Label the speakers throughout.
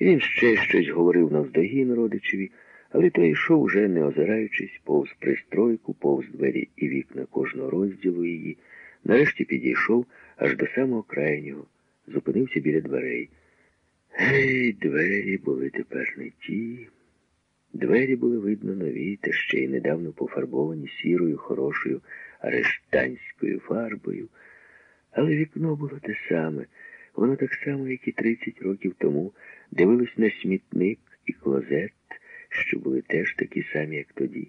Speaker 1: Він ще щось говорив навздогін родичеві, але той йшов уже не озираючись, повз пристройку, повз двері і вікна кожного розділу її. Нарешті підійшов аж до самого крайнього, зупинився біля дверей. Гей, двері були тепер не ті. Двері були, видно, нові, та ще й недавно пофарбовані сірою, хорошою арештанською фарбою. Але вікно було те саме. Воно так само, як і 30 років тому, дивилось на смітник і клозет, що були теж такі самі, як тоді.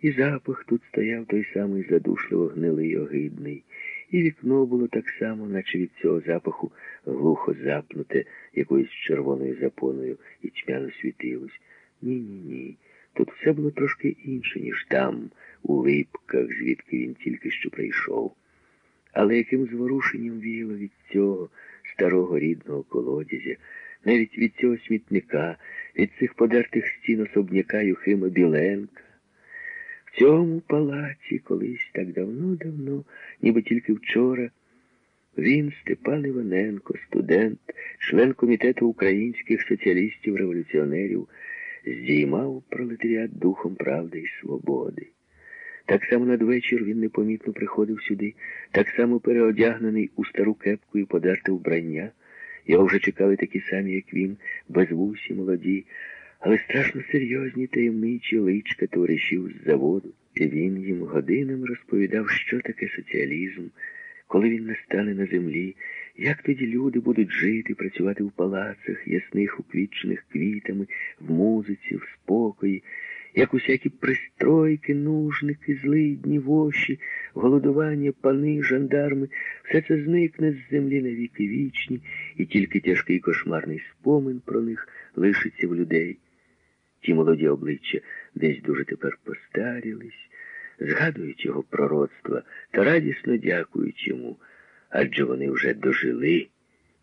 Speaker 1: І запах тут стояв той самий задушливо гнилий огидний. І вікно було так само, наче від цього запаху глухо запнуте якоюсь червоною запоною і тьмяно світилось. Ні-ні ні. Тут все було трошки інше, ніж там, у липках, звідки він тільки що прийшов. Але яким зворушенням віяло від цього старого рідного колодязя, навіть від цього смітника, від цих подертих стін особняка Юхима Біленка. В цьому палаці колись так давно-давно, ніби тільки вчора, він, Степан Іваненко, студент, член комітету українських соціалістів-революціонерів, здіймав пролетаріат духом правди і свободи. Так само надвечір він непомітно приходив сюди, так само переодягнений у стару кепку і подерте вбрання. Його вже чекали такі самі, як він, безвусі, молоді, але страшно серйозні таємничі личка товаришів з заводу. І він їм годинами розповідав, що таке соціалізм, коли він настане на землі, як тоді люди будуть жити, працювати в палацах, ясних уквітчених квітами, в музиці, в спокої як усякі пристройки, нужники, злидні, воші, голодування, пани, жандарми, все це зникне з землі на віки вічні, і тільки тяжкий кошмарний спомин про них лишиться в людей. Ті молоді обличчя десь дуже тепер постарілись, згадують його пророцтва та радісно дякують йому, адже вони вже дожили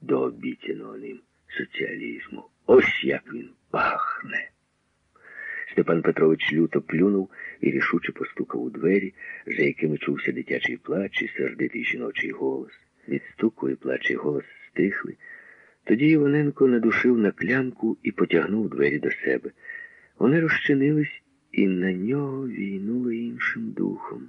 Speaker 1: до обіцяного ним соціалізму. Ось як він пахне. Степан Петрович люто плюнув і рішуче постукав у двері, за якими чувся дитячий плач і сердитий жіночий голос. Від стуку і плач і голос стихли. Тоді Іваненко надушив на клямку і потягнув двері до себе. Вони розчинились, і на нього війнуло іншим духом.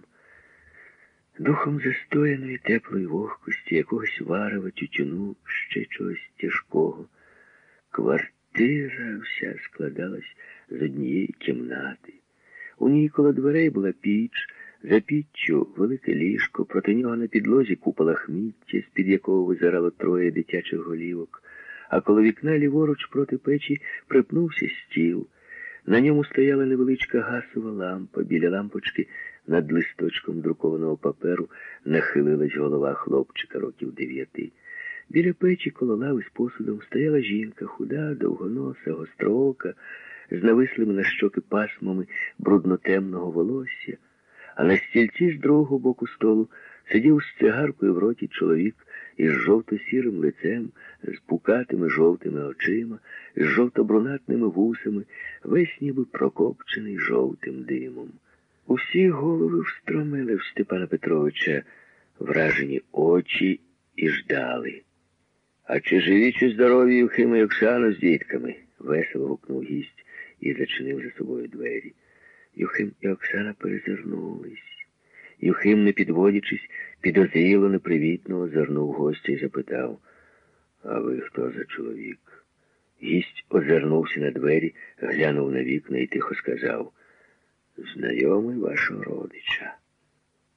Speaker 1: Духом застояної теплої вогкості, якогось варева, тютюну, ще чогось тяжкого. Квартира вся складалась з однієї кімнати. У ній коло дверей була піч, за піччю велике ліжко, проти нього на підлозі купа лахміття, з-під якого визирало троє дитячих голівок, а коло вікна ліворуч проти печі припнувся стіл. На ньому стояла невеличка гасова лампа. Біля лампочки над листочком друкованого паперу нахилилась голова хлопчика років дев'яти. Біля печі коло лави з посудом стояла жінка, худа, довгоноса, гостроока, з навислими на щоки пасмами бруднотемного волосся, а на стільці з другого боку столу сидів з цигаркою в роті чоловік із жовто-сірим лицем, з пукатими жовтими очима, з жовто-брунатними вусами, весь ніби прокопчений жовтим димом. Усі голови встромили в Степана Петровича вражені очі і ждали. А чи живі, чи здорові Юхима і з дітками? весело гукнув гість і зачинив за собою двері. Юхим і Оксана перезирнулись. Юхим, не підводячись, підозріло, непривітно озирнув гостя і запитав, а ви хто за чоловік? Гість озирнувся на двері, глянув на вікна і тихо сказав, знайомий вашого родича.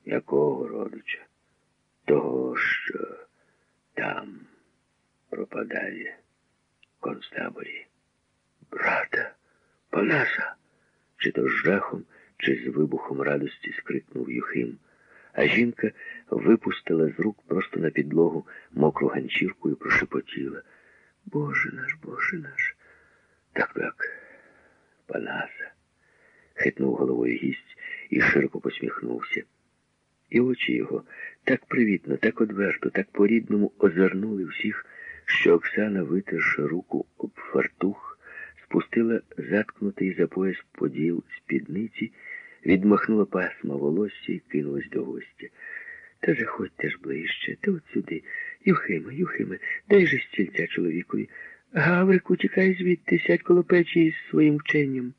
Speaker 1: Якого родича? Того, що там пропадає в концтаборі. Панаса! Чи то з жахом, чи з вибухом радості скрикнув Юхим, а жінка випустила з рук просто на підлогу мокру ганчірку і прошепотіла. Боже наш, Боже наш. Так, так, Панаса, хитнув головою гість і широко посміхнувся. І очі його так привітно, так одверто, так по-рідному озирнули всіх, що Оксана, витерши руку об фартух, заткнутий за пояс поділ спідниці, відмахнула пасма волосся і кинулась до гостя. Та заходьте ж ближче, та от сюди. Юхиме, Юхиме, дай же стільця чоловікові.
Speaker 2: Гаврику, тікай звідти, сядь коло печі із своїм вченням.